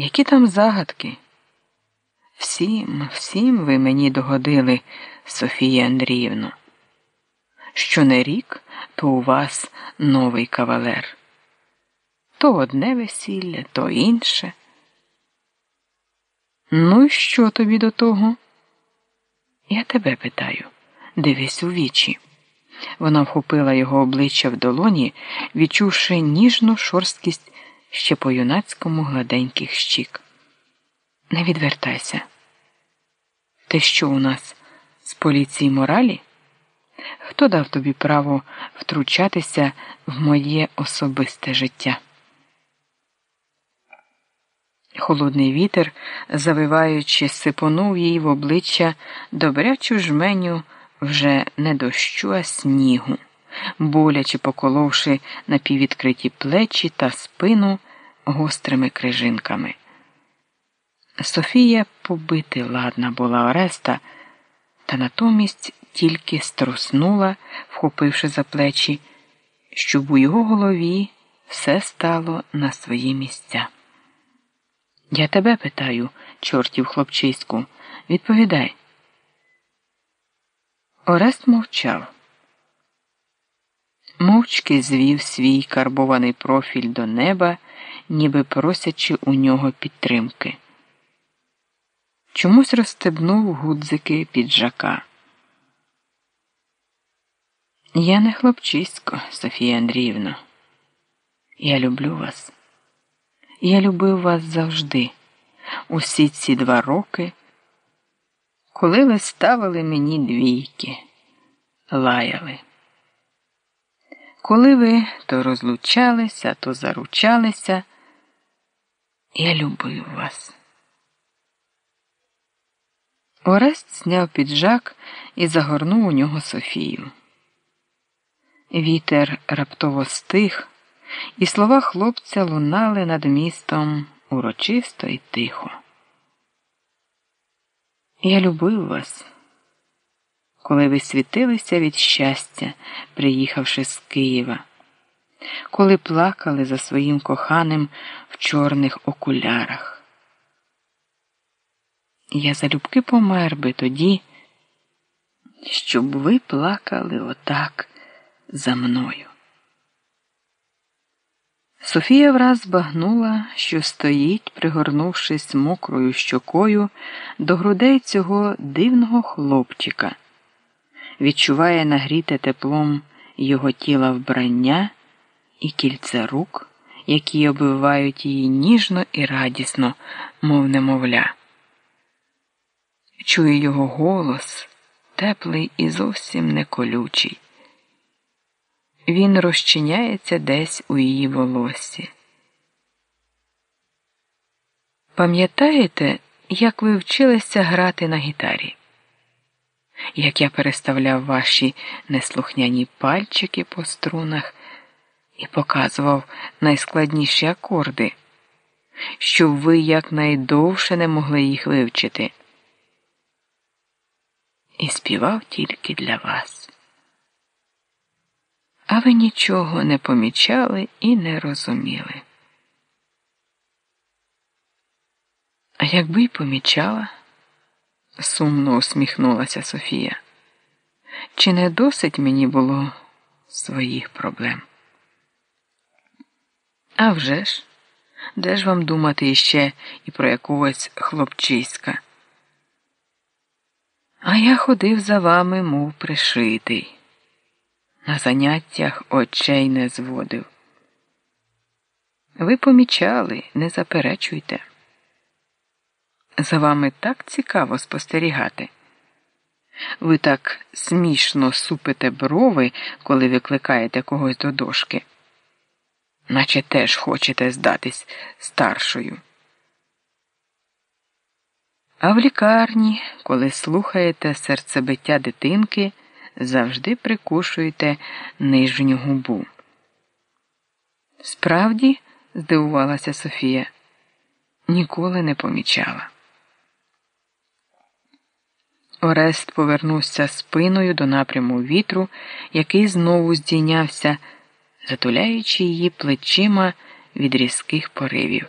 Які там загадки? Всім, всім ви мені догодили, Софія Андріївно. Що не рік, то у вас новий кавалер. То одне весілля, то інше. Ну і що тобі до того? Я тебе питаю, дивись у вічі. Вона вхопила його обличчя в долоні, відчувши ніжну шорсткість ще по юнацькому гладеньких щік. Не відвертайся. Ти що у нас з поліції моралі? Хто дав тобі право втручатися в моє особисте життя? Холодний вітер, завиваючи, сипонув їй в обличчя добрячу жменю вже не дощу, а снігу, боляче поколовши напіввідкриті плечі та спину гострими крижинками. Софія побити ладна була Ореста, та натомість тільки струснула, вхопивши за плечі, щоб у його голові все стало на свої місця. Я тебе питаю, чортів хлопчиську, відповідай. Орест мовчав. Мовчки звів свій карбований профіль до неба, ніби просячи у нього підтримки. Чомусь розстебнув гудзики піджака. Я не хлопчисько, Софія Андріївна. Я люблю вас. Я любив вас завжди, усі ці два роки, коли ви ставили мені двійки, лаяли. Коли ви то розлучалися, то заручалися, я любив вас. Орест зняв піджак і загорнув у нього Софію. Вітер раптово стих, і слова хлопця лунали над містом урочисто і тихо. Я любив вас, коли ви світилися від щастя, приїхавши з Києва, коли плакали за своїм коханим в чорних окулярах. Я залюбки помер би тоді, щоб ви плакали отак за мною. Софія враз збагнула, що стоїть, пригорнувшись мокрою щокою до грудей цього дивного хлопчика, відчуває нагріте теплом його тіла вбрання і кільце рук, які обвивають її ніжно і радісно, мов немовля. Чує його голос, теплий і зовсім не колючий. Він розчиняється десь у її волосі. Пам'ятаєте, як ви вчилися грати на гітарі? Як я переставляв ваші неслухняні пальчики по струнах і показував найскладніші акорди, щоб ви якнайдовше не могли їх вивчити? І співав тільки для вас. А ви нічого не помічали і не розуміли. А якби й помічала, сумно усміхнулася Софія, чи не досить мені було своїх проблем? А вже ж, де ж вам думати іще і про якогось хлопчиська? А я ходив за вами, мов пришитий на заняттях очей не зводив. Ви помічали, не заперечуйте. За вами так цікаво спостерігати. Ви так смішно супите брови, коли викликаєте когось до дошки, наче теж хочете здатись старшою. А в лікарні, коли слухаєте серцебиття дитинки, завжди прикушуєте нижню губу. Справді, здивувалася Софія, ніколи не помічала. Орест повернувся спиною до напряму вітру, який знову здійнявся, затуляючи її плечима від різких поривів.